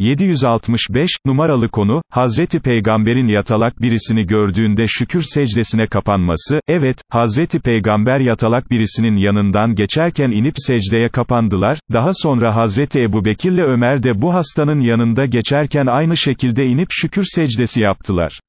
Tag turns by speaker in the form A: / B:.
A: 765, numaralı konu, Hazreti Peygamber'in yatalak birisini gördüğünde şükür secdesine kapanması, evet, Hazreti Peygamber yatalak birisinin yanından geçerken inip secdeye kapandılar, daha sonra Hazreti Ebu Bekirle Ömer de bu hastanın yanında geçerken aynı şekilde inip şükür secdesi yaptılar.